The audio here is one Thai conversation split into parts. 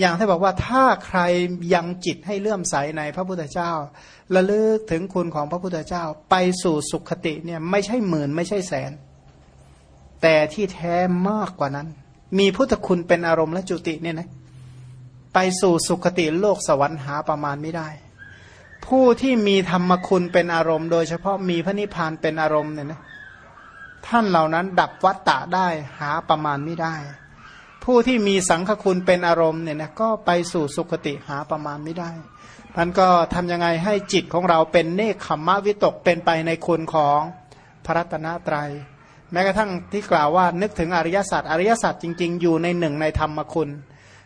อย่างที่บอกว่าถ้าใครยังจิตให้เลื่อมใสในพระพุทธเจ้าระลึกถึงคุณของพระพุทธเจ้าไปสู่สุขติเนี่ยไม่ใช่หมื่นไม่ใช่แสน แต่ที่แท้มากกว่านั้น มีพุทธคุณเป็นอารมณ์และจุติเนี่ยนะไปสู่สุขติโลกสวรรค์หาประมาณไม่ได้ ผู้ที่มีธรรมคุณเป็นอารมณ์ โดยเฉพาะมีพระนิพพานเป็นอารมณ์เนี่ยนะท่านเหล่านั้นดับวัตตะได้หาประมาณไม่ได้ ผู้ที่มีสังฆคุณเป็นอารมณ์เนี่ยนะก็ไปสู่สุคติหาประมาณไม่ได้ท่านก็ทำยังไงให้จิตของเราเป็นเนคขมมะวิตกเป็นไปในคุณของพระรัตนตรยัย แม้กระทั่งที่กล่าวว่านึกถึงอริยสัจอริยสัจจริง ๆ อยู่ในหนึ่งในธรรมคุณ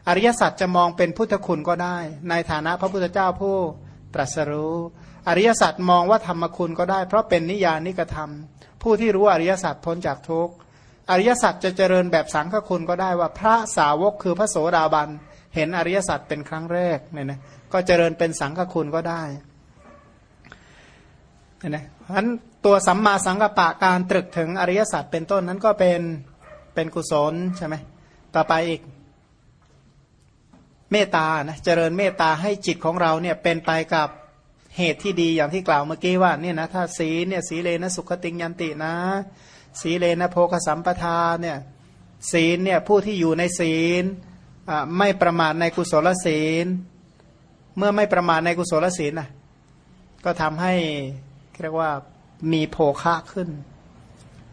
อริยสัจจะมองเป็นพุทธคุณก็ได้ ในฐานะพระพุทธเจ้าผู้ตรัสรู้ อริยสัจมองว่าธรรมคุณก็ได้ เพราะเป็นนิยานิกธรรม ผู้ที่รู้อริยสัจพ้นจากทุกข์ อริยสัจจะเจริญแบบสังฆคุณก็ได้ว่าพระสาวกคือพระโสดาบันเห็นอริยสัจเป็นครั้งแรกเนี่ยนะก็เจริญเป็นสังฆคุณก็ได้เนี่ยนะเพราะฉะนั้นตัวสัมมาสังกัปปะการตรึกถึงอริยสัจเป็นต้นนั้นก็เป็นเป็นกุศลใช่ไหมต่อไปอีกเมตตานะเจริญเมตตาให้จิตของเราเนี่ยเป็นไปกับเหตุที่ดีอย่างที่กล่าวเมื่อกี้ว่าเนี่ยนะถ้าสีเนี่ยสีเลนะสุขติงยันตินะ สีเลนะโพคสัมปทาเนี่ยศีลเนี่ยผู้ที่อยู่ในศีลไม่ประมาทในกุศลศีล เมื่อไม่ประมาทในกุศลศีลนะก็ทำให้เรียกว่ามีโภคะขึ้น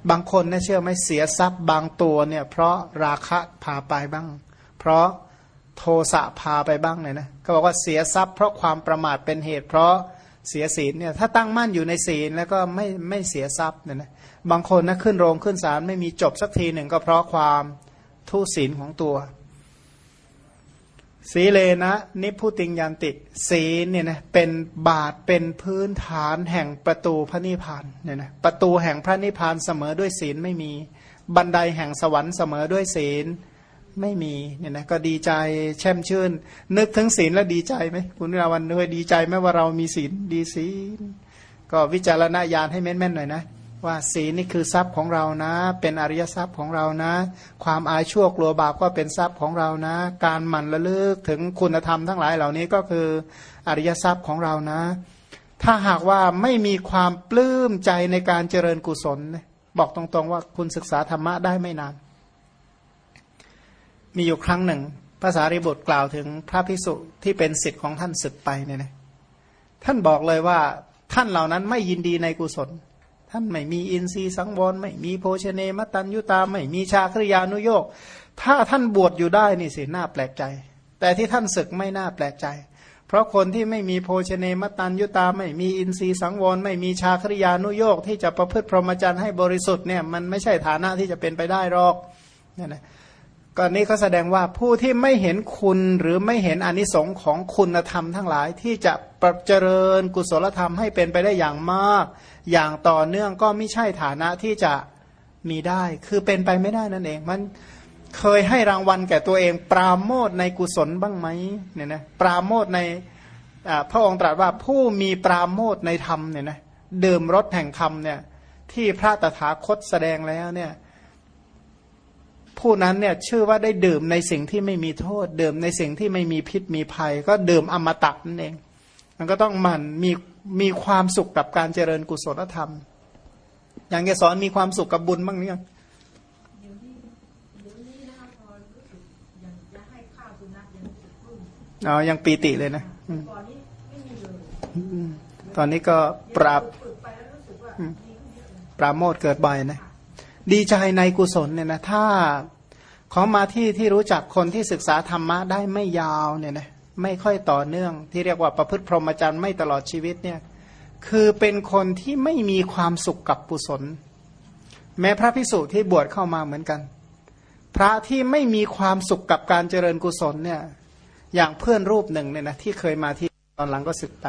บางคนนะเชื่อไหมเสียทรัพย์บางตัวเนี่ยเพราะราคะพาไปบ้าง เพราะโทสะพาไปบ้างเนี่ยนะก็บอกว่าเสียทรัพย์เพราะความประมาทเป็นเหตุ เพราะ เสียศีลเนี่ยถ้าตั้งมั่นอยู่ในศีลแล้วก็ไม่ไม่เสียทรัพย์เนี่ยนะบางคนนะขึ้นโรงขึ้นศาลไม่มีจบสักทีหนึ่งก็เพราะความทุศีลของตัวสีเลนะนิพุติงยันติ ศีลเนี่ยนะเป็นบาทเป็นพื้นฐานแห่งประตูพระนิพพานเนี่ยนะประตูแห่งพระนิพพานเสมอด้วยศีลไม่มี บันไดแห่งสวรรค์เสมอด้วยศีล ไม่มีเนี่ยนะก็ดีใจแช่มชื่น นึกถึงศีลแล้วดีใจไหมคุณราวันด้วยดีใจไหมว่าเรามีศีลดีศีลก็วิจารณญาณให้แม่นๆหน่อยนะว่าศีลนี่คือทรัพย์ของเรานะ เป็นอริยทรัพย์ของเรานะ ความอายชั่วกลัวบาปก็เป็นทรัพย์ของเรานะ การหมั่นระลึกถึงคุณธรรมทั้งหลายเหล่านี้ก็คืออริยทรัพย์ของเรานะ ถ้าหากว่าไม่มีความปลื้มใจในการเจริญกุศล บอกตรงๆว่าคุณศึกษาธรรมะได้ไม่นาน มีอยู่ครั้งหนึ่งภาษาริบุตรกล่าวถึงพระพิสุที่เป็นสิทธิ์ของท่านศึกไปเนี่ยนะท่านบอกเลยว่าท่านเหล่านั้นไม่ยินดีในกุศล ท่านไม่มีอินทรีย์สังวรไม่มีโภชเนมตันยุตาไม่มีชาคริยานุโยกถ้าท่านบวชอยู่ได้นี่สิน่าแปลกใจ แต่ที่ท่านศึกไม่น่าแปลกใจ เพราะคนที่ไม่มีโภชเนมตันยุตาไม่มีอินทรีย์สังวรไม่มีชาคริยานุโยกที่จะประพฤติพรหมจรรย์ให้บริสุทธิ์เนี่ยมันไม่ใช่ฐานะที่จะเป็นไปได้หรอกเนี่ยนะ ก่อนนี้เขาแสดงว่าผู้ที่ไม่เห็นคุณหรือไม่เห็นอนิสงค์ของคุณธรรมทั้งหลายที่จะประเจริญกุศลธรรมให้เป็นไปได้อย่างมาก อย่างต่อเนื่องก็ไม่ใช่ฐานะที่จะมีได้ คือเป็นไปไม่ได้นั่นเองมันเคยให้รางวัลแก่ตัวเอง ปราโมทในกุศลบ้างไหมเนี่ยนะปราโมทในพระองค์ตรัสว่าผู้มีปราโมทในธรรมเนี่ยนะดื่มรสแห่งธรรมเนี่ยที่พระตถาคตแสดงแล้วเนี่ย ผู้นั้นเนี่ยชื่อว่าได้ดื่มในสิ่งที่ไม่มีโทษ ดื่มในสิ่งที่ไม่มีพิษมีภัย ก็ดื่มอมตะนั่นเอง มันก็ต้องมันมีมีความสุขกับการเจริญกุศลธรรม อย่างแกสอนมีความสุขกับบุญบ้างเนี่ยอ๋อยังปีติเลยนะตอนนี้ก็ปราบปราโมทเกิดบ่อยนะ ดีใจในกุศลเนี่ยนะถ้าขอมาที่ที่รู้จักคนที่ศึกษาธรรมะได้ไม่ยาวเนี่ยนะไม่ค่อยต่อเนื่อง ที่เรียกว่าประพฤติพรหมจรรย์ไม่ตลอดชีวิตเนี่ยคือเป็นคนที่ไม่มีความสุขกับกุศล แม้พระพิสุที่บวชเข้ามาเหมือนกัน พระที่ไม่มีความสุขกับการเจริญกุศลเนี่ยอย่างเพื่อนรูปหนึ่งเนี่ยนะที่เคยมาที่ตอนหลังก็ศึกไป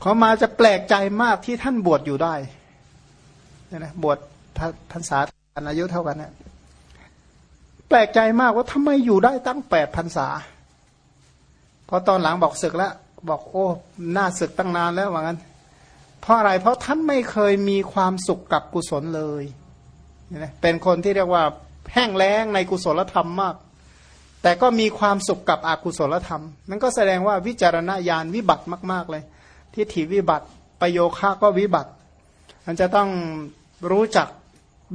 เขามาจะแปลกใจมากที่ท่านบวชอยู่ได้เนี่ยนะบวช พรรษาอายุเท่ากันเนี่ยแปลกใจมากว่าทำไมอยู่ได้ตั้งแปดพรรษาพอตอนหลังบอกศึกแล้ว บอกโอ้หน้าศึกตั้งนานแล้วว่างั้น เพราะอะไรเพราะท่านไม่เคยมีความสุขกับกุศลเลยเป็นคนที่เรียกว่าแห้งแล้งในกุศลธรรมมาก แต่ก็มีความสุขกับอกุศลธรรม นั่นก็แสดงว่าวิจารณญาณวิบัติมาก ๆ เลยทิฏฐิวิบัติประโยคะก็วิบัติ มันจะต้องรู้จัก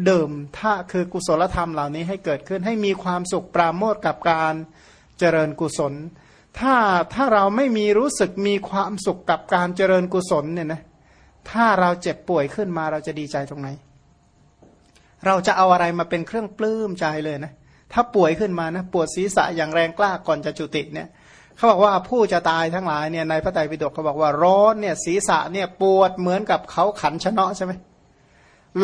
ดิมถ้าคือกุศลธรรมเหล่านี้ให้เกิดขึ้นให้มีความสุขปราโมทกับการเจริญกุศล ถ้าถ้าเราไม่มีรู้สึกมีความสุขกับการเจริญกุศลเนี่ยนะถ้าเราเจ็บป่วยขึ้นมาเราจะดีใจตรงไหน เราจะเอาอะไรมาเป็นเครื่องปลื้มใจเลยนะ ถ้าป่วยขึ้นมานะปวดศีรษะอย่างแรงกล้าก่อนจะจุติเนี่ยเขาบอกว่าผู้จะตายทั้งหลายเนี่ยในพระไตรปิฎกเขาบอกว่าร้อนเนี่ยศีรษะเนี่ยปวดเหมือนกับเขาขันชนะใช่ไหม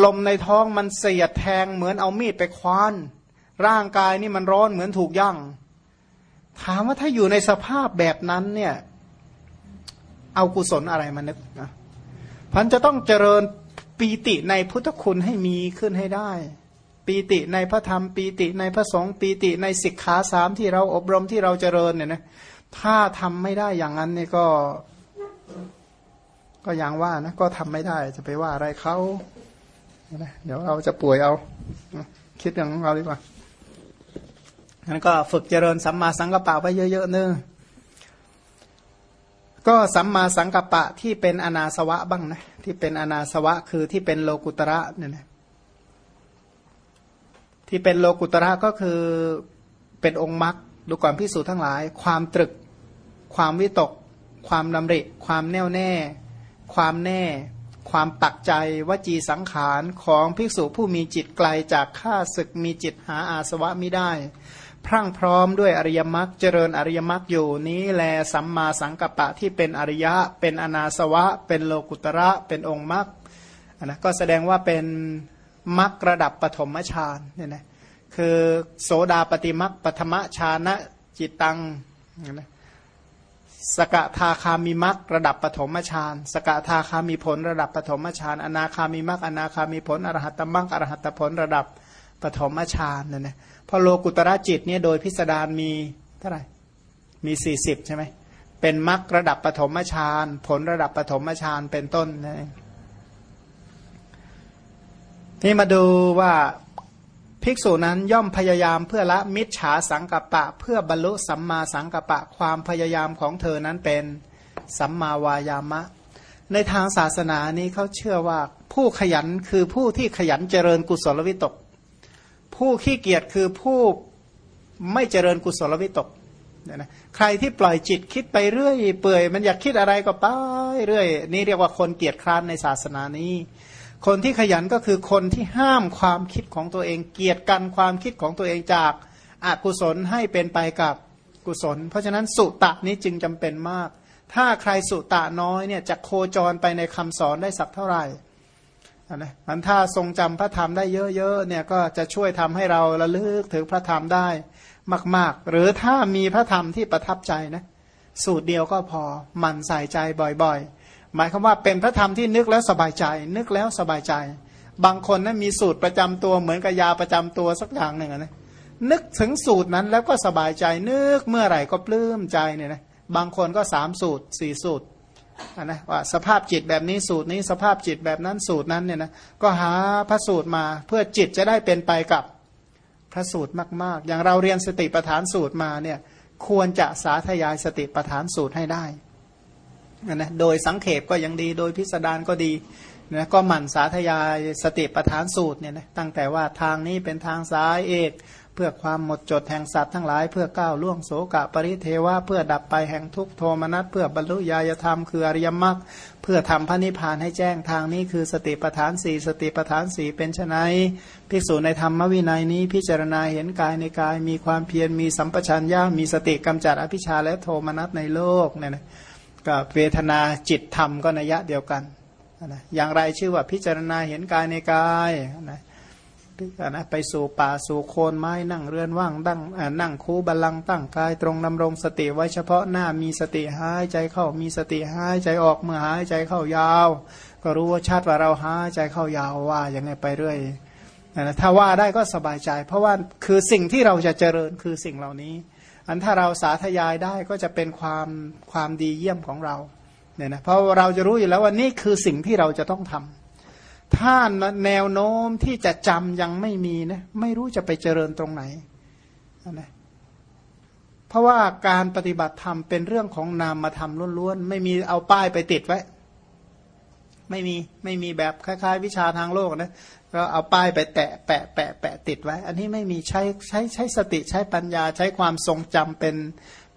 ลมในท้องมันเสียดแทงเหมือนเอามีดไปควาน ร่างกายนี่มันร้อนเหมือนถูกย่างถามว่าถ้าอยู่ในสภาพแบบนั้นเนี่ย เอากุศลอะไรมานึกนะพันจะต้องเจริญปีติในพุทธคุณให้มีขึ้นให้ได้ ปีติในพระธรรม ปีติในพระสงฆ์ปีติในสิกขาสามที่เราอบรมที่เราเจริญเนี่ยนะถ้าทำไม่ได้อย่างนั้นเนี่ยก็ ก็อย่างว่านะก็ทำไม่ได้จะไปว่าอะไรเขา เดี๋ยวเราจะป่วยเอา คิดอย่างของเราดีกว่างั้นก็ฝึกเจริญสัมมาสังกัปปะไปเยอะๆเนึงก็สัมมาสังกัปปะที่เป็นอนาสวะบ้างนะที่เป็นอนาสวะคือที่เป็นโลกุตระเนี่ยนะที่เป็นโลกุตระก็คือเป็นองค์มรรคดูก่อนพิสูจน์ทั้งหลาย ความตรึก ความวิตก ความดำริ ความแน่วแน่ ความแน่ ความปักใจวจีสังขารของภิกษุผู้มีจิตไกลจากข้าศึกมีจิตหาอาสวะไม่ได้ พรั่งพร้อมด้วยอริยมรรคเจริญอริยมรรคอยู่นี้แลสัมมาสังกัปปะที่เป็นอริยะ เป็นอนาสวะ เป็นโลกุตระเป็นองค์มรรคนะก็แสดงว่าเป็นมรรคระดับปฐมฌานเนี่ยนะคือโสดาปฏิมรรคปฐมฌานะจิตตังนะ สกทาคามีมักระดับปฐมฌานสกทาคามีผลระดับปฐมฌานอนาคามีมักอนาคามีผลอรหัตตมักอรหัตผลระดับปฐมฌานนั่นนะพอโลกุตระจิตเนี่ยโดยพิสดารมีเท่าไหร่มีสี่สิบใช่ไหมเป็นมักระดับปฐมฌานผลระดับปฐมฌานเป็นต้นนะนี่มาดูว่า ภิกษุนั้นย่อมพยายามเพื่อละมิจฉาสังกัปปะ เพื่อบรรลุสัมมาสังกัปปะความพยายามของเธอนั้นเป็นสัมมาวายามะ ในทางศาสนานี้เขาเชื่อว่าผู้ขยันคือผู้ที่ขยันเจริญกุศลวิตก ผู้ขี้เกียจคือผู้ไม่เจริญกุศลวิตกเนี่ยนะใครที่ปล่อยจิตคิดไปเรื่อยเปื่อย มันอยากคิดอะไรก็ไปเรื่อย นี่เรียกว่าคนเกียจคร้านในศาสนานี้ คนที่ขยันก็คือคนที่ห้ามความคิดของตัวเอง เกียรติกันความคิดของตัวเองจากอากุศลให้เป็นไปกับกุศล เพราะฉะนั้นสุตะนี้จึงจำเป็นมาก ถ้าใครสุตะน้อยเนี่ยจะโคจรไปในคำสอนได้สักเท่าไหร่นะมันถ้าทรงจำพระธรรมได้เยอะๆเนี่ยก็จะช่วยทำให้เราระลึกถึงพระธรรมได้มาก ๆ หรือถ้ามีพระธรรมที่ประทับใจนะสูตรเดียวก็พอหมั่นใส่ใจบ่อยๆ หมายความว่าเป็นพระธรรมที่นึกแล้วสบายใจ นึกแล้วสบายใจ บางคนนะั้นมีสูตรประจำตัวเหมือนกับยาประจำตัวสักอย่างหนึ่งนะนึกถึงสูตรนั้นแล้วก็สบายใจ นึกเมื่อไหร่ก็ปลื้มใจเนี่ยนะบางคนก็สามสูตรสี่สูตรนะว่าสภาพจิตแบบนี้สูตรนี้สภาพจิตแบบนั้นสูตรนั้นเนี่ยนะก็หาพระสูตรมาเพื่อจิตจะได้เป็นไปกับพระสูตรมาก ๆ อย่างเราเรียนสติปัฏฐานสูตรมาเนี่ยควรจะสาธยายสติปัฏฐานสูตรให้ได้ นะโดยสังเขปก็ยังดี โดยพิสดารก็ดีนะก็หมั่นสาธยายสติปทานสูตรเนี่ยนะตั้งแต่ว่าทางนี้เป็นทางสายเอกเพื่อความหมดจดแห่งสัตว์ทั้งหลาย เพื่อก้าวล่วงโสกะปริเทวะเพื่อดับไปแห่งทุกโทมนัสเพื่อบรรลุญาธรรมคืออริยมรรคเพื่อทำพระนิพพานให้แจ้งทางนี้คือสติปทานสี่สติปทานสี่เป็นไนภิกษุในธรรมวินัยนี้พิจารณาเห็นกายในกายมีความเพียรมีสัมปชัญญะมีสติกำจัดอภิชาและโทมนัสในโลกเนี่ยนะ กับเวทนาจิตธรรมก็นัยยะเดียวกันนะอย่างไรชื่อว่าพิจารณาเห็นกายในกายนะนะไปสู่ป่าสู่โคนไม้นั่งเรือนว่างตั้งนั่งคูบาลังตั้งกายตรงดำรงสติไว้เฉพาะหน้ามีสติหายใจเข้ามีสติหายใจออกเมื่อหายใจเข้ายาว ก็รู้ว่าชัดว่าเราหายใจเข้ายาวว่าอยังไงไปเรื่อยนะถ้าว่าได้ก็สบายใจ เพราะว่าคือสิ่งที่เราจะเจริญคือสิ่งเหล่านี้ อันถ้าเราสาธยายได้ก็จะเป็นความความดีเยี่ยมของเราเนี่ยนะเพราะเราจะรู้อยู่แล้วว่านี่คือสิ่งที่เราจะต้องทำถ้าแนวโน้มที่จะจำยังไม่มีนะไม่รู้จะไปเจริญตรงไหนนะเพราะว่าการปฏิบัติธรรมเป็นเรื่องของนามธรรมล้วนๆไม่มีเอาป้ายไปติดไว้ ไม่มีไม่มีแบบคล้ายๆ วิชาทางโลกนะก็เอาป้ายไปแตะแปะแปะแปะติดไว้ อันนี้ไม่มีใช้ใช้ใช้สติใช้ปัญญาใช้ความทรงจำเป็น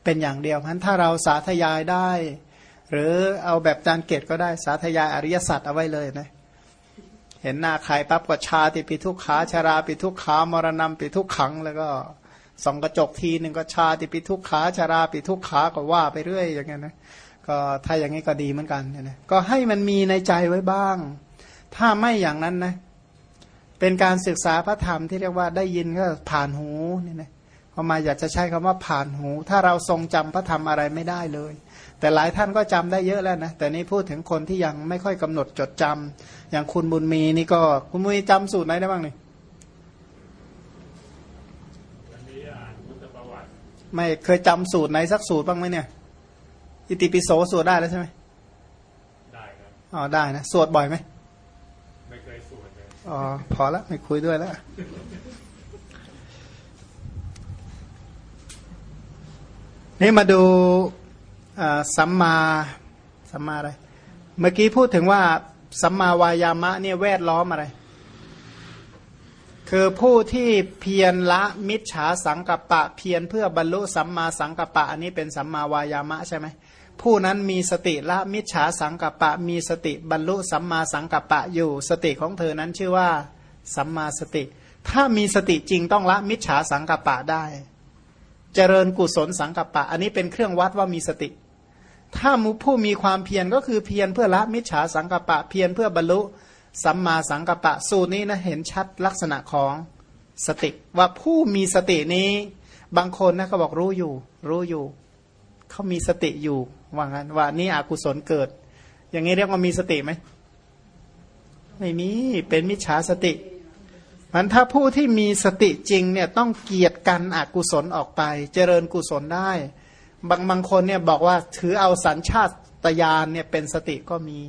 เป็นอย่างเดียวเพราะถ้าเราสาธยายได้ หรือเอาแบบจานเกตก็ได้สาธยายอริยสัจเอาไว้เลยนะเห็นหน้าใครปั๊บก็ชาติปิทุกขาชาราปิทุกขามรณะปิทุกขังแล้วก็ส่องกระจกทีหนึ่งก็ชาติปิทุกขาชาราปิทุกขาก็ว่าไปเรื่อยอย่างเงี้ยนะ ก็ถ้าอย่างนี้ก็ดีเหมือนกันนะก็ให้มันมีในใจไว้บ้าง ถ้าไม่อย่างนั้นนะ เป็นการศึกษาพระธรรมที่เรียกว่าได้ยินก็ผ่านหูนี่นะพอมาอยากจะใช้คำว่าผ่านหู ถ้าเราทรงจำพระธรรมอะไรไม่ได้เลย แต่หลายท่านก็จำได้เยอะแล้วนะ แต่นี้พูดถึงคนที่ยังไม่ค่อยกำหนดจดจำอย่างคุณบุญมีนี่ก็ คุณบุญมีจำสูตรไหนได้บ้างนี่ไม่เคยจำสูตรไหนสักสูตรบ้างไหมเนี่ย อิติปิโสสวดได้แล้วใช่ไหมได้ครับอ๋อได้นะสวดบ่อยไหมไม่เคยสวดเลยอ๋อพอแล้วไม่คุยด้วยแล้วนี่มาดูสัมมาสัมมาอะไร เมื่อกี้พูดถึงว่าสัมมาวายามะเนี่ยแวดล้อมอะไร คือผู้ที่เพียรละมิจฉาสังกัปปะ เพียรเพื่อบรรลุสัมมาสังกัปปะ อันนี้เป็นสัมมาวายามะใช่ไหม ผู้นั้นมีสติละมิจฉาสังกัปปะ มีสติบรรลุสัมมาสังกัปปะอยู่ สติของเธอนั้นชื่อว่าสัมมาสติ ถ้ามีสติจริงต้องละมิจฉาสังกัปปะได้ เจริญกุศลสังกัปปะ อันนี้เป็นเครื่องวัดว่ามีสติ ถ้ามุผู้มีความเพียรก็คือเพียรเพื่อละมิจฉาสังกัปปะ เพียรเพื่อบรรลุสัมมาสังกัปปะ สูตรนี้นะเห็นชัดลักษณะของสติ ว่าผู้มีสตินี้ บางคนนะเขาบอกรู้อยู่ รู้อยู่เขามีสติอยู่ว่างั้นว่านี่อกุศลเกิด อย่างนี้เรียกว่ามีสติไหมไม่มีเป็นมิจฉาสติมันถ้าผู้ที่มีสติจริงเนี่ยต้องเกียรติกันอกุศลออกไป เจริญกุศลได้ บางบางคนเนี่ยบอกว่าถือเอาสัญชาตญาณเนี่ยเป็นสติก็มี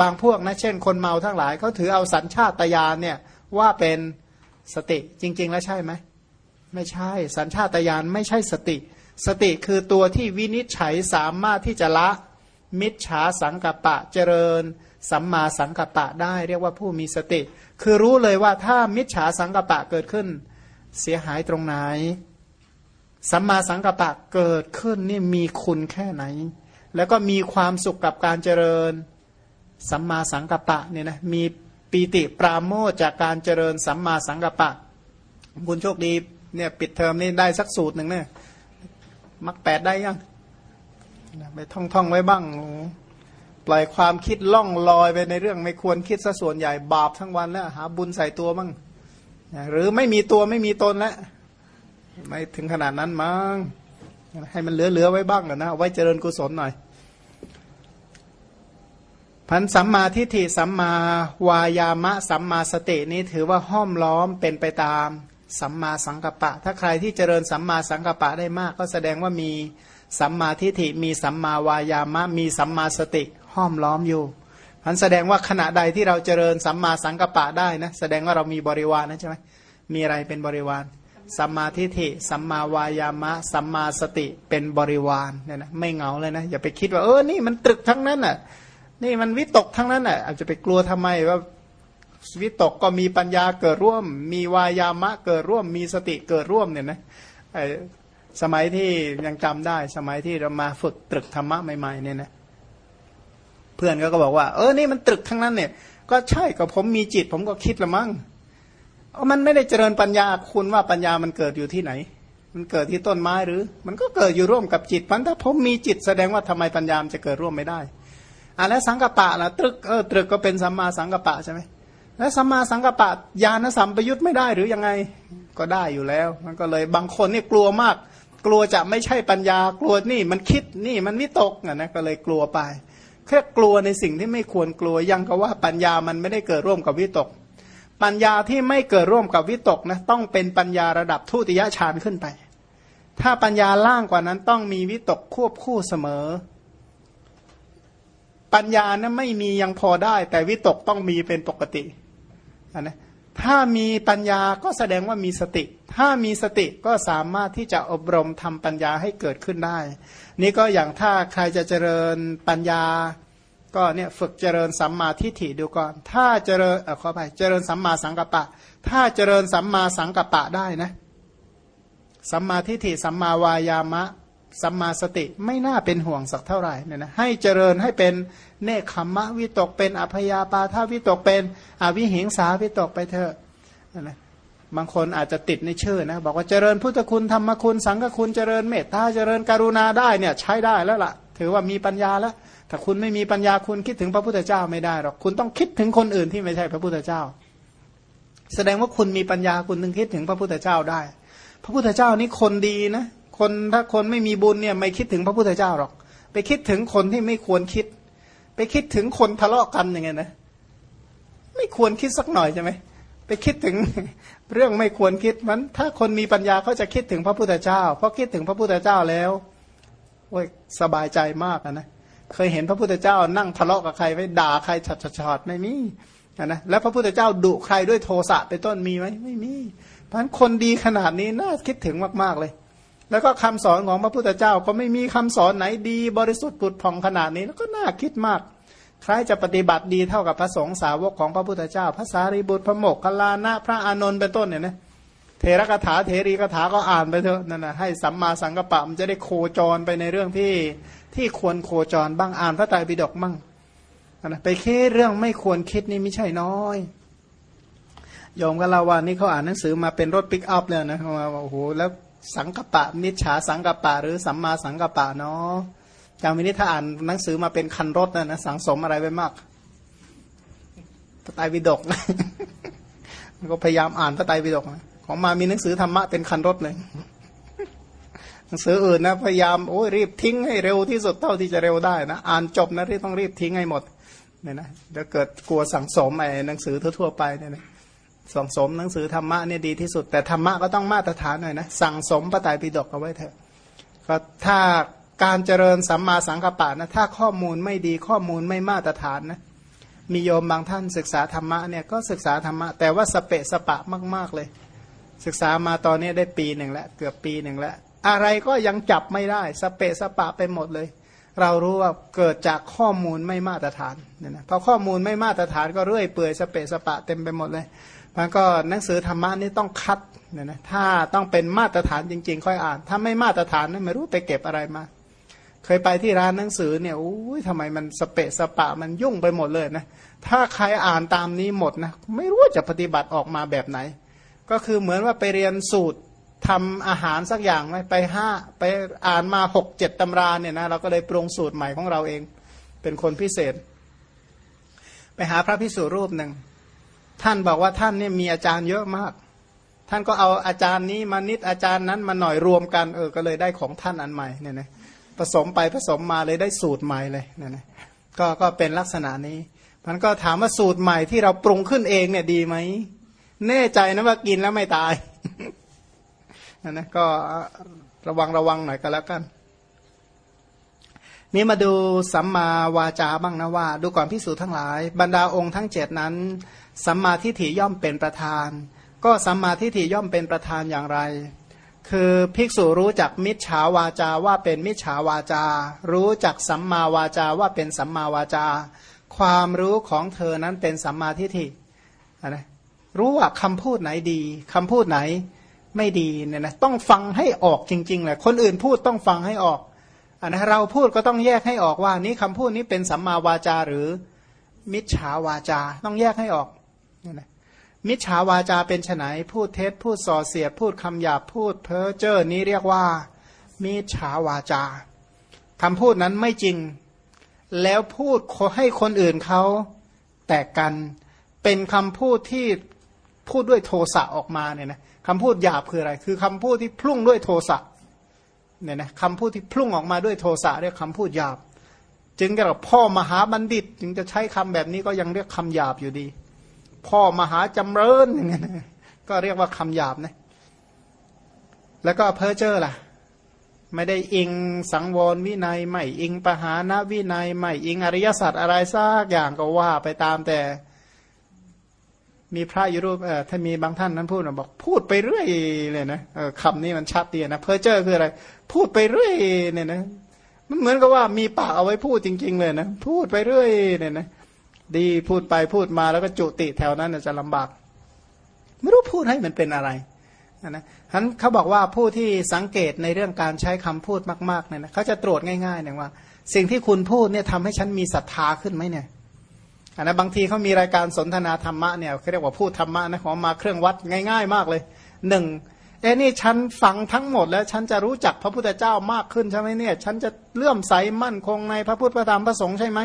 บางพวกนะเช่น คนเมาทั้งหลายเขาถือเอาสัญชาตญาณเนี่ยว่าเป็นสติจริง ๆ แล้วใช่ไหมไม่ใช่ สัญชาตญาณไม่ใช่สติ สติคือตัวที่วินิจฉัยสามารถที่จะละ มิจฉาสังกัปปะเจริญ สัมมาสังกัปปะได้เรียกว่าผู้มีสติ คือรู้เลยว่าถ้ามิจฉาสังกัปปะเกิดขึ้น เสียหายตรงไหน สัมมาสังกัปปะเกิดขึ้นนี่มีคุณแค่ไหน แล้วก็มีความสุขกับการเจริญ สัมมาสังกัปปะเนี่ยนะมีปีติปราโมทจากการเจริญสัมมาสังกัปะบุญโชคดีเนี่ยปิดเทอมนี่ได้สักสูตรหนึ่งเนี่ย มักแปดได้ยังไปท่องท่องไว้บ้างปล่อยความคิดล่องลอยไปในเรื่องไม่ควรคิดซะส่วนใหญ่บาปทั้งวันแล้ว หาบุญใส่ตัวมั่งหรือไม่มีตัวไม่มีตนแล้วไม่ถึงขนาดนั้นมั้งให้มันเหลือๆไว้บ้างนะ ไว้เจริญกุศลหน่อยพันสัมมาทิฏฐิสัมมาวายามะ สัมมาสตินี้ถือว่าห้อมล้อมเป็นไปตาม สัมมาสังกัปปะ ถ้าใครที่เจริญสัมมาสังกัปปะได้มาก ก็แสดงว่ามีสัมมาทิฏฐิมีสัมมาวายามะ มีสัมมาสติห้อมล้อมอยู่อันแสดงว่าขณะใดที่เราเจริญสัมมาสังกัปปะได้นะแสดงว่าเรามีบริวารนะใช่ไหมมีอะไรเป็นบริวาร สัมมาทิฏฐิ สัมมาวายามะ สัมมาสติเป็นบริวารเนี่ยนะไม่เหงาเลยนะอย่าไปคิดว่าเออนี่มันตรึกทั้งนั้นอะนี่มันวิตกทั้งนั้นอะอาจจะไปกลัวทำไมว่า วิตกก็มีปัญญาเกิดร่วม มีวายามะเกิดร่วม มีสติเกิดร่วมเนี่ยนะสมัยที่ยังจำได้ สมัยที่เรามาฝึกตรึกธรรมะใหม่ๆเนี่ยนะเพื่อนก็บอกว่า เออนี่มันตรึกทั้งนั้นเนี่ย ก็ใช่ก็ผมมีจิต ผมก็คิดละมั้งมันไม่ได้เจริญปัญญาคุณว่าปัญญามันเกิดอยู่ที่ไหน มันเกิดที่ต้นไม้หรือ มันก็เกิดอยู่ร่วมกับจิตมันถ้าผมมีจิตแสดงว่าทำไมปัญญามจะเกิดร่วมไม่ได้อะแล้วสังกปะล่ะตรึกเออตรึกก็เป็นสัมมาสังกปะใช่ไหม แล้วสัมมาสังกปะญาณสัมปยุทธไม่ได้หรือยังไงก็ได้อยู่แล้ว มันก็เลยบางคนนี่กลัวมาก กลัวจะไม่ใช่ปัญญากลัวนี่มันคิดนี่มันวิตกนะก็เลยกลัวไปแค่กลัวในสิ่งที่ไม่ควรกลัวยังก็ว่าปัญญามันไม่ได้เกิดร่วมกับวิตก ปัญญาที่ไม่เกิดร่วมกับวิตกนะต้องเป็นปัญญาระดับทุติยฌานขึ้นไป ถ้าปัญญาล่างกว่านั้นต้องมีวิตกควบคู่เสมอ ปัญญานะไม่มียังพอได้ แต่วิตกต้องมีเป็นปกติ นะถ้ามีปัญญาก็แสดงว่ามีสติ ถ้ามีสติก็สามารถที่จะอบรมทำปัญญาให้เกิดขึ้นได้ นี่ก็อย่างถ้าใครจะเจริญปัญญา ก็เนี่ยฝึกเจริญสัมมาทิฏฐิดูก่อน ถ้าเจริญเออขอไปเจริญสัมมาสังกัปปะ ถ้าเจริญสัมมาสังกัปปะได้นะ สัมมาทิฏฐิสัมมาวายามะ สัมมาสติไม่น่าเป็นห่วงสักเท่าไหร่เนี่ยนะให้เจริญให้เป็นเนคขมมะวิตกเป็นอภยาปาทาวิตกเป็นอวิหิงสาวิตกไปเถอะนะบางคนอาจจะติดในชื่อนะบอกว่าเจริญพุทธคุณธรรมคุณสังฆคุณเจริญเมตตาเจริญกรุณาได้เนี่ยใช้ได้แล้วล่ะ ถือว่ามีปัญญาแล้วถ้าคุณไม่มีปัญญาคุณคิดถึงพระพุทธเจ้าไม่ได้หรอกคุณต้องคิดถึงคนอื่นที่ไม่ใช่พระพุทธเจ้า แสดงว่าคุณมีปัญญาคุณถึงคิดถึงพระพุทธเจ้าได้ พระพุทธเจ้านี่คนดีนะ คนถ้าคนไม่มีบุญเนี่ยไม่คิดถึงพระพุทธเจ้าหรอก ไปคิดถึงคนที่ไม่ควรคิด ไปคิดถึงคนทะเลาะกันอย่างเงี้ยนะ ไม่ควรคิดสักหน่อยใช่ไหมไปคิดถึงเรื่องไม่ควรคิดมันถ้าคนมีปัญญาเขาจะคิดถึงพระพุทธเจ้าเพราะคิดถึงพระพุทธเจ้าแล้วโอ้ยสบายใจมากนะเคยเห็นพระพุทธเจ้านั่งทะเลาะกับใครไว้ด่าใครฉอดๆไม่มีนะแล้วพระพุทธเจ้าดุใครด้วยโทสะเป็นต้นมีไหมไม่มีเพราะฉะนั้นคนดีขนาดนี้น่าคิดถึงมากๆเลย แล้วก็คำสอนของพระพุทธเจ้าก็ไม่มีคำสอนไหนดีบริสุทธิ์ผุดผ่องขนาดนี้แล้วก็น่าคิดมากใครจะปฏิบัติดีเท่ากับพระสงฆ์สาวกของพระพุทธเจ้า พระสารีบุตรพระโมกขลานะพระอานนท์เป็นต้นเนี่ยนะเทระกถาเทรีกถาก็อ่านไปเถอะนั่นนะให้สัมมาสังกัปปะมันจะได้โคจรไปในเรื่องที่ที่ควรโคจรบ้างอ่านพระไตรปิฎกบ้างนะไปคิดเรื่องไม่ควรคิดนี่ไม่ใช่น้อยยอมกันเราว่านี่เขาอ่านหนังสือมาเป็นรถปิกอัพเลยนะเขามาโอ้โหแล้ว สังกัปปะมิจฉาสังกัปปะ หรือสัมมาสังกัปปะเนาะจางวินิถ้าอ่านหนังสือมาเป็นคันรถนะนะสังสมอะไรไปมากพระไตรปิฎกก็พยายามอ่านพระไตรปิฎกของมามีหนังสือธรรมะเป็นคันรถเลยหนังสืออื่นนะพยายามโอ้ยรีบทิ้งให้เร็วที่สุดเท่าที่จะเร็วได้นะอ่านจบนะที่ต้องรีบทิ้งให้หมดเนี่ยนะเดี๋ยวเกิดกลัวสังสมไอ้หนังสือทั่วๆไปเนี่ยนะ สังสมหนังสือธรรมะเนี่ยดีที่สุด แต่ธรรมะก็ต้องมาตรฐานหน่อยนะสั่งสมพระไตรปิฎกเอาไว้เถอะก็ถ้าการเจริญสัมมาสังกัปปะนะถ้าข้อมูลไม่ดีข้อมูลไม่มาตรฐานนะมีโยมบางท่านศึกษาธรรมะเนี่ยก็ศึกษาธรรมะ แต่ว่าสเปะสปะมาก ๆเลย ศึกษามาตอนนี้ได้ปีหนึ่งแล้วเกือบปีหนึ่งแล้ว อะไรก็ยังจับไม่ได้สเปะสปะไปหมดเลย เรารู้ว่าเกิดจากข้อมูลไม่มาตรฐานเนี่ยนะพอข้อมูลไม่มาตรฐานก็เรื่อยเปื่อยสเปะสปะเต็มไปหมดเลย มันก็หนังสือธรรมะนี่ต้องคัดเนี่ยนะถ้าต้องเป็นมาตรฐานจริง ๆ ค่อยอ่าน ถ้าไม่มาตรฐานนี่ไม่รู้ไปเก็บอะไรมา เคยไปที่ร้านหนังสือเนี่ยโอ้ยทำไมมันสเปะสปะมันยุ่งไปหมดเลยนะถ้าใครอ่านตามนี้หมดนะไม่รู้จะปฏิบัติออกมาแบบไหน ก็คือเหมือนว่าไปเรียนสูตรทำอาหารสักอย่างไหมไปห้าไปอ่านมาหกเจ็ดตำราเนี่ยนะเราก็เลยปรุงสูตรใหม่ของเราเอง เป็นคนพิเศษ ไปหาพระพิสุรูปหนึ่ง ท่านบอกว่าท่านเนี่ยมีอาจารย์เยอะมาก ท่านก็เอาอาจารย์นี้มานิดอาจารย์นั้นมาหน่อยรวมกันเออก็เลยได้ของท่านอันใหม่เนี่ยนะผสมไปผสมมาเลยได้สูตรใหม่เลยเนะนะก็ก็เป็นลักษณะนี้ มันก็ถามว่าสูตรใหม่ที่เราปรุงขึ้นเองเนี่ยดีไหมแน่ใจนะว่ากินแล้วไม่ตายนะนะก็ระวังระวังหน่อยก็แล้วกันนี่มาดูสัมมาวาจาบ้างนะว่า ดูก่อนพิสูจน์ทั้งหลาย บรรดาองค์ทั้งเจ็ดนั้น สัมมาทิฏฐิย่อมเป็นประธาน ก็สัมมาทิฏฐิย่อมเป็นประธานอย่างไร คือภิกษุรู้จักมิจฉาวาจาว่าเป็นมิจฉาวาจา รู้จักสัมมาวาจาว่าเป็นสัมมาวาจา ความรู้ของเธอนั้นเป็นสัมมาทิฏฐินะรู้ว่าคำพูดไหนดี คำพูดไหนไม่ดีเนี่ยนะต้องฟังให้ออกจริงๆแหละคนอื่นพูดต้องฟังให้ออกอันนะเราพูดก็ต้องแยกให้ออกว่านี้คำพูดนี้เป็นสัมมาวาจาหรือมิจฉาวาจา ต้องแยกให้ออก เนี่ยนะมิจฉาวาจาเป็นไนพูดเท็จพูดส่อเสียดพูดคำหยาบพูดเพ้อเจ้อนี้เรียกว่า มิจฉาวาจาคำพูดนั้นไม่จริง แล้วพูดให้คนอื่นเขาแตกกันเป็นคำพูดที่พูดด้วยโทสะออกมาเนี่ยนะคำพูดหยาบคืออะไร คือคำพูดที่พุ่งด้วยโทสะเนี่ยนะคำพูดที่พุ่งออกมาด้วยโทสะเรียกคำพูดหยาบ จึงกระพ่อมหาบัณฑิต จึงจะใช้คำแบบนี้ก็ยังเรียกคำหยาบอยู่ดี พ่อมหาจำเริญอย่างเงี้ยก็เรียกว่าคำหยาบนะแล้วก็เพ้อเจ้อล่ะ ไม่ได้อิงสังวรวินัยไม่อิงปหานวินัยไม่อิงอริยสัจอะไรซากอย่างก็ว่าไปตามแต่ มีพระอยู่รูปเออถ้ามีบางท่านนั้นพูดบอก พูดไปเรื่อยเลยนะเออคำนี้มันชัดดีนะเพอเจอร์คืออะไร พูดไปเรื่อยเนี่ยนะมันเหมือนกับว่ามีปากเอาไว้พูดจริง ๆ เลยนะพูดไปเรื่อยเนี่ยนะ ดีพูดไปพูดมาแล้วก็จุติแถวนั้นจะลำบาก ไม่รู้พูดให้มันเป็นอะไรนะฉะนั้นเขาบอกว่าผู้ที่สังเกตในเรื่องการใช้คำพูดมากๆเนี่ยนะเขาจะตรวจง่ายๆเนี่ยว่า สิ่งที่คุณพูดเนี่ยทำให้ฉันมีศรัทธาขึ้นไหมเนี่ยอันนะบางทีเขามีรายการสนทนาธรรมะเนี่ยเขาเรียกว่าพูดธรรมะนะของมาเครื่องวัดง่าย ๆ มากเลยหนึ่งเอ้นี่ฉันฟังทั้งหมดแล้วฉันจะรู้จักพระพุทธเจ้า มากขึ้นใช่ไหมเนี่ย ฉันจะเลื่อมใสมั่นคงในพระพุทธพระธรรมพระสงฆ์ใช่ไหม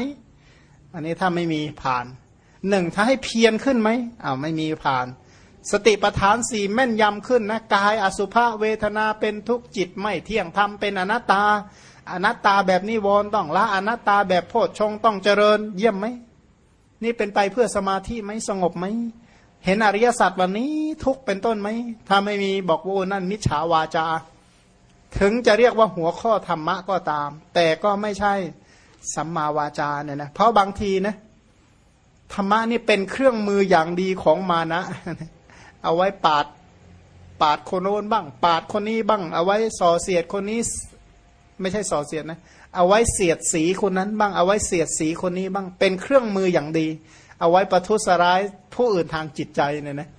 อันนี้ถ้าไม่มีผ่านหนึ่งถ้าให้เพียรขึ้นไหมอ้าวไม่มีผ่าน สติปัฏฐานสี่แม่นยำขึ้นนะกายอสุภะเวทนาเป็นทุกจิตไม่เที่ยงธรรมเป็นอนัตตา อนัตตาแบบนิวรณ์ต้องละอนัตตาแบบโพชฌงต้องเจริญ เยี่ยมไหมนี่เป็นไปเพื่อสมาธิไหมสงบไหมเห็นอริยสัจวันนี้ทุกเป็นต้นไหมถ้าไม่มีบอกว่านั่นมิจฉาวาจา ถึงจะเรียกว่าหัวข้อธรรมะก็ตาม แต่ก็ไม่ใช่ สัมมาวาจาเนี่ยนะเพราะบางทีนะธรรมะนี่เป็นเครื่องมืออย่างดีของมานะ เอาไว้ปาดปาดคนโน้นบ้าง ปาดคนนี้บ้าง เอาไว้ส่อเสียดคนนี้ ไม่ใช่ส่อเสียดนะ เอาไว้เสียดสีคนนั้นบ้าง เอาไว้เสียดสีคนนี้บ้าง เป็นเครื่องมืออย่างดี เอาไว้ประทุษร้ายผู้อื่นทางจิตใจเนี่ยนะ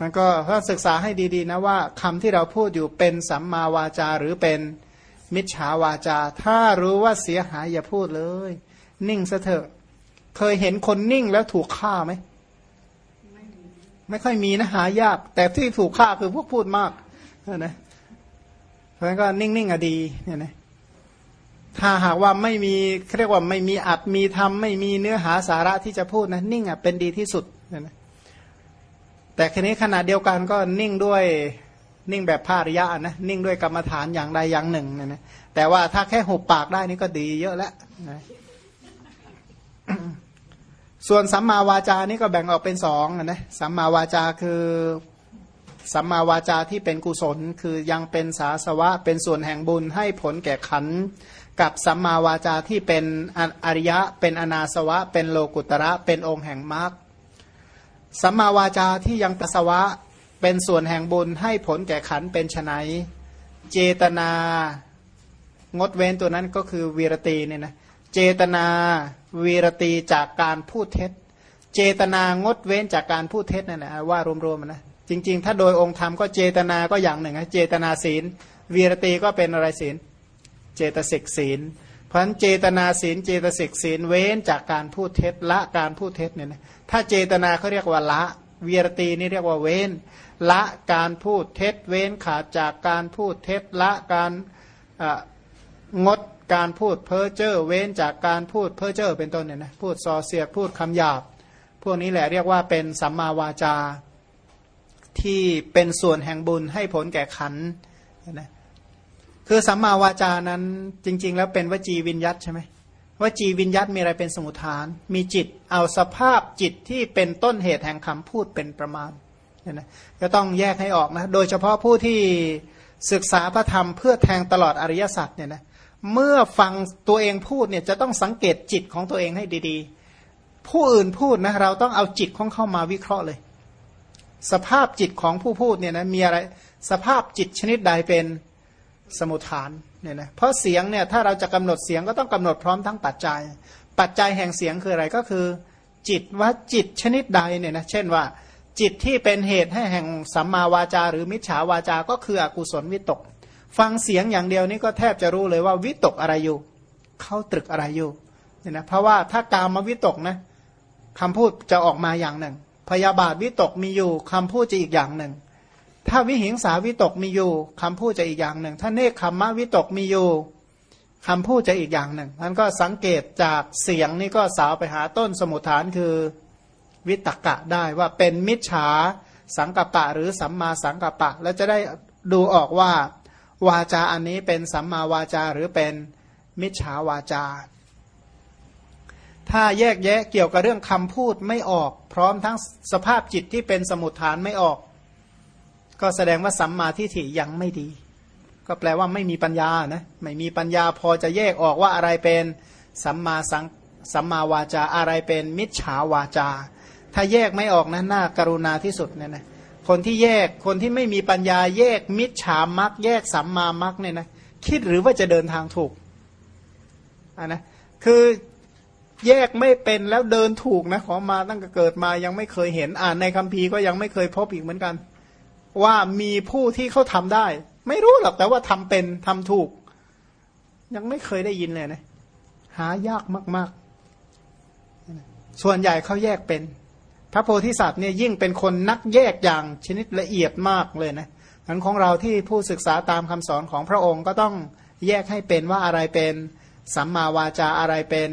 มันก็ถ้าศึกษาให้ดีๆนะว่าคำที่เราพูดอยู่เป็นสัมมาวาจาหรือเป็น มิจฉาวาจา ถ้ารู้ว่าเสียหายอย่าพูดเลย นิ่งซะเถอะ เคยเห็นคนนิ่งแล้วถูกฆ่าไหมไม่ค่อยมีนะหายาก แต่ที่ถูกฆ่าคือพวกพูดมากนะเพราะงั้นก็นิ่งๆอะดีเนี่ยนะถ้าหากว่าไม่มีเรียกว่าไม่มีอัดมีทำไม่มีเนื้อหาสาระที่จะพูดนะนิ่งอะเป็นดีที่สุดนะแต่คนี้ขณะเดียวกันก็นิ่งด้วย นิ่งแบบภาริยะนะนิ่งด้วยกรรมฐานอย่างใดอย่างหนึ่งนะนะแต่ว่าถ้าแค่หุบปากได้นี่ก็ดีเยอะแล้วนะส่วนสัมมาวาจานี่ก็แบ่งออกเป็นสองนะสัมมาวาจาคือสัมมาวาจาที่เป็นกุศล คือยังเป็นสาสวะ เป็นส่วนแห่งบุญให้ผลแก่ขัน กับสัมมาวาจาที่เป็นอริยะ เป็นอนาสวะ เป็นโลกุตระ เป็นองค์แห่งมรรคสัมมาวาจาที่ยังปัสวะ เป็นส่วนแห่งบุญให้ผลแก่ขันเป็นไนเจตนางดเว้นตัวนั้นก็คือวีรตีเนี่ยนะเจตนาวีรตีจากการพูดเท็จ เจตนางดเว้นจากการพูดเท็จนั่นแหละว่ารวมๆนะจริง ๆ ถ้าโดยองค์ธรรมก็เจตนาก็อย่างหนึ่งนะเจตนาศีล วีรตีก็เป็นอะไรศีล เจตสิกศีลเพราะฉะนั้นเจตนาศีลเจตสิกศีลเว้นจากการพูดเท็จละการพูดเท็จเนี่ยนะถ้าเจตนาเขาเรียกว่าละ เวียรตีนี่เรียกว่าเว้น ละการพูดเท็จเว้นขาดจากการพูดเท็จละการงดการพูดเพ้อเจ้อเว้นจากการพูดเพ้อเจ้อเป็นต้นเนี่ยนะพูดส่อเสียดพูดคำหยาบ พวกนี้แหละเรียกว่าเป็นสัมมาวาจา ที่เป็นส่วนแห่งบุญให้ผลแก่ขันนะคือสัมมาวาจานั้นจริง ๆ แล้วเป็นวจีวิญยัตใช่ไหม วจีวิญยัตมีอะไรเป็นสมุทฐาน มีจิตเอาสภาพจิตที่เป็นต้นเหตุแห่งคำพูดเป็นประมาณเนี่ยนะก็ต้องแยกให้ออกนะ โดยเฉพาะผู้ที่ศึกษาพระธรรมเพื่อแทงตลอดอริยสัจเนี่ยนะเมื่อฟังตัวเองพูดเนี่ยจะต้องสังเกตจิตของตัวเองให้ดีๆ ผู้อื่นพูดนะเราต้องเอาจิตของเข้ามาวิเคราะห์เลย สภาพจิตของผู้พูดเนี่ยนะมีอะไรสภาพจิตชนิดใดเป็น สมุทฐานเนี่ยนะเพราะเสียงเนี่ยถ้าเราจะกำหนดเสียงก็ต้องกำหนดพร้อมทั้งปัจจัย ปัจจัยแห่งเสียงคืออะไรก็คือ จิตว่าจิตชนิดใดเนี่ยนะเช่นว่า จิตที่เป็นเหตุให้แห่งสัมมาวาจา หรือมิจฉาวาจาก็คืออกุศลวิตก ฟังเสียงอย่างเดียวนี้ก็แทบจะรู้เลยว่าวิตกอะไรอยู่เข้าตรึกอะไรอยู่เนี่ยนะเพราะว่าถ้ากามมาวิตกนะคำพูดจะออกมาอย่างหนึ่ง พยาบาทวิตกมีอยู่คำพูดจะอีกอย่างหนึ่ง ถ้าวิหิงสาวิตกมีอยู่คำพูดจะอีกอย่างหนึ่ง ถ้าเนคขมมะวิตกมีอยู่คำพูดจะอีกอย่างหนึ่งนั้นก็สังเกตจากเสียงนี่ก็สาวไปหาต้นสมุทฐานคือวิตกะได้ว่าเป็นมิจฉาสังกปะหรือสัมมาสังกปะ แล้วจะได้ดูออกว่า วาจาอันนี้เป็นสัมมาวาจาหรือเป็นมิจฉาวาจา ถ้าแยกแยะเกี่ยวกับเรื่องคำพูดไม่ออก พร้อมทั้งสภาพจิตที่เป็นสมุทฐานไม่ออก ก็แสดงว่าสัมมาทิฏฐิยังไม่ดี ก็แปลว่าไม่มีปัญญานะไม่มีปัญญาพอจะแยกออกว่าอะไรเป็นสัมมาสังสัมมาวาจาอะไรเป็นมิจฉาวาจา ถ้าแยกไม่ออกนะน่ากรุณาที่สุดเนี่ยนะคนที่แยกคนที่ไม่มีปัญญาแยกมิจฉามักแยกสัมมามักเนี่ยนะคิดหรือว่าจะเดินทางถูกอ่านะคือแยกไม่เป็นแล้วเดินถูกนะขอมาตั้งแต่เกิดมายังไม่เคยเห็นอ่านในคัมภีร์ก็ยังไม่เคยพบอีกเหมือนกัน ว่ามีผู้ที่เขาทำได้ ไม่รู้หรอกแต่ว่าทำเป็นทำถูก ยังไม่เคยได้ยินเลยนะหายากมากๆ ส่วนใหญ่เขาแยกเป็น พระโพธิสัตว์เนี่ยยิ่งเป็นคนนักแยกอย่างชนิดละเอียดมากเลยนะทั้นของเราที่ผู้ศึกษาตามคำสอนของพระองค์ก็ต้องแยกให้เป็นว่าอะไรเป็นสัมมาวาจาอะไรเป็น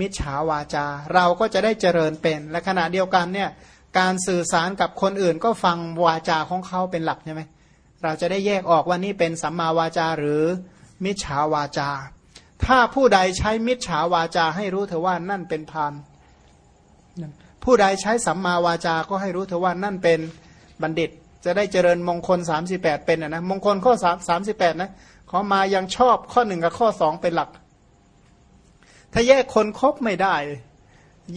มิจฉาวาจา เราก็จะได้เจริญเป็นและขณะเดียวกันเนี่ย การสื่อสารกับคนอื่นก็ฟังวาจาของเขาเป็นหลักใช่ไหมเราจะได้แยกออกว่านี่เป็นสัมมาวาจาหรือมิจฉาวาจา ถ้าผู้ใดใช้มิจฉาวาจาให้รู้เถอะว่านั่นเป็นพานผู้ใดใช้สัมมาวาจาก็ให้รู้เถอะว่านั่นเป็นบัณฑิต จะได้เจริญมงคล 38 เป็นนะมงคลข้อ38นะขอมายังชอบข้อหนึ่งกับข้อสองเป็นหลัก ถ้าแยกคนครบไม่ได้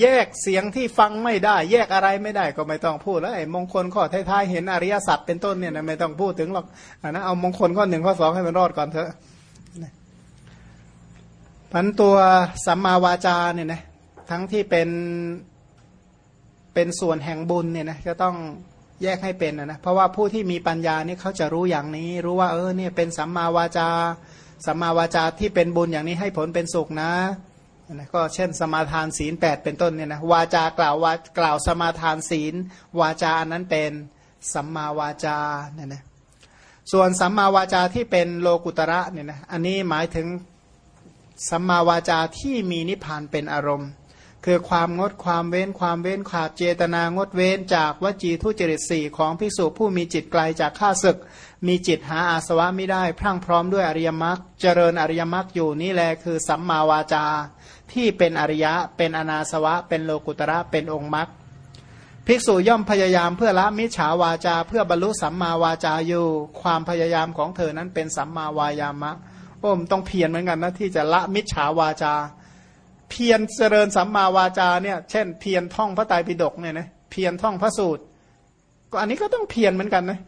แยกเสียงที่ฟังไม่ได้ แยกอะไรไม่ได้ก็ไม่ต้องพูดแล้วไอ้มงคลข้อท้ายๆเห็นอริยสัจเป็นต้นเนี่ยนะไม่ต้องพูดถึงหรอกนะเอามงคลข้อหนึ่งข้อสองให้มันรอดก่อนเถอะพันตัวสัมมาวาจาเนี่ยนะทั้งที่เป็นเป็นส่วนแห่งบุญเนี่ยนะจะต้องแยกให้เป็นนะเพราะว่าผู้ที่มีปัญญานี่เขาจะรู้อย่างนี้ รู้ว่าเออเนี่ยเป็นสัมมาวาจาสัมมาวาจาที่เป็นบุญอย่างนี้ให้ผลเป็นสุขนะ นะก็เช่นสมาทานศีลแปดเป็นต้นเนี่ยนะวาจากล่าววากล่าวสมาทานศีล วาจานั้นเป็นสัมมาวาจาเนี่ยนะส่วนสัมมาวาจาที่เป็นโลกุตระเนี่ยนะอันนี้หมายถึงสัมมาวาจาที่มีนิพพานเป็นอารมณ์ คือความงดความเว้นความเว้นขาดเจตนางดเว้นจากวจีทุจริตสี่ของภิกษุผู้มีจิตไกลจากข้าศึก มีจิตหาอาสวะไม่ได้ พรั่งพร้อมด้วยอริยมรรคเจริญอริยมรรคอยู่นี่แหละคือสัมมาวาจา ที่เป็นอริยะ เป็นอนาสวะ เป็นโลกุตระ เป็นองค์มรรคภิกษุย่อมพยายามเพื่อละมิจฉาวาจา เพื่อบรรลุสัมมาวาจาอยู่ ความพยายามของเธอนั้นเป็นสัมมาวายามะโอ้มต้องเพียรเหมือนกันนะที่จะละมิจฉาวาจา เพียรเจริญสัมมาวาจาเนี่ย เช่น เพียรท่องพระไตรปิฎกเนี่ยนะเพียรท่องพระสูตรก็อันนี้ก็ต้องเพียรเหมือนกันนะ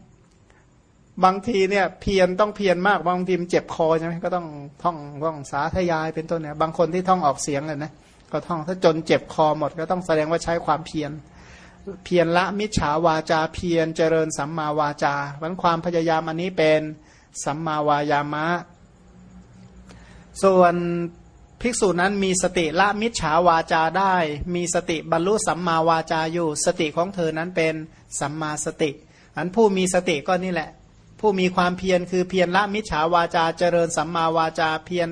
บางทีเนี่ยเพียรต้องเพียรมากบางทีมเจ็บคอใช่ไหมก็ต้องท่องท่องสาธยายเป็นต้นเนี่ยบางคนที่ท่องออกเสียงเลยนะก็ท่องถ้าจนเจ็บคอหมด ก็ต้องแสดงว่าใช้ความเพียรเพียรละมิจฉาวาจาเพียรเจริญสัมมาวาจาวันความพยายามอันนี้เป็นสัมมาวายามะ ส่วนภิกษุนั้นมีสติละมิจฉาวาจาได้ มีสติบรรลุสัมมาวาจาอยู่ สติของเธอนั้นเป็นสัมมาสติ อันผู้มีสติก็นี่แหละ ผู้มีความเพียรคือเพียรละมิจฉาวาจาเจริญสัมมาวาจาเพียร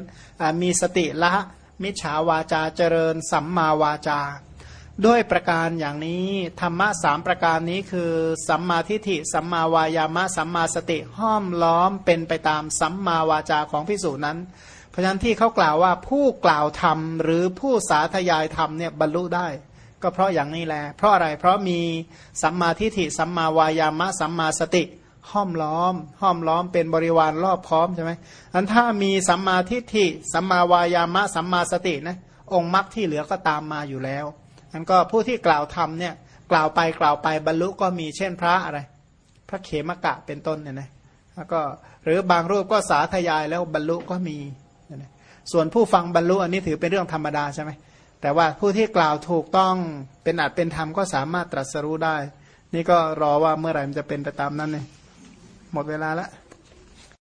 มีสติละมิจฉาวาจาเจริญสัมมาวาจา ด้วยประการอย่างนี้ธรรมะสามประการนี้คือสัมมาทิฏฐิสัมมาวายามะสัมมาสติห้อมล้อมเป็นไปตามสัมมาวาจาของพิสูจนั้น เพราะฉะนั้นที่เขากล่าวว่าผู้กล่าวธรรมหรือผู้สาธยายธรรมเนี่ยบรรลุได้ก็เพราะอย่างนี้แหละ เพราะอะไร เพราะมีสัมมาทิฏฐิ สัมมาวายามะ สัมมาสติ ห้อมล้อม ห้อมล้อมเป็นบริวารรอบพร้อมใช่ไหมอันถ้ามีสัมมาทิฏฐิสัมมาวายามะสัมมาสตินะองค์มรรคที่เหลือก็ตามมาอยู่แล้วอันก็ผู้ที่กล่าวธรรมเนี่ยกล่าวไปกล่าวไปบรรลุก็มีเช่นพระอะไร พระเขมกะเป็นต้นเนี่ยนะแล้วก็หรือบางรูปก็สาธยายแล้วบรรลุก็มีส่วนผู้ฟังบรรลุอันนี้ถือเป็นเรื่องธรรมดาใช่ไหมแต่ว่าผู้ที่กล่าวถูกต้องเป็นอาจเป็นธรรมก็สามารถตรัสรู้ได้ นี่ก็รอว่าเมื่อไหร่มันจะเป็นไปตามนั้นเลย หมดเวลาแล้ว